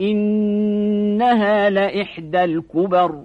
إنها لإحدى الكبر.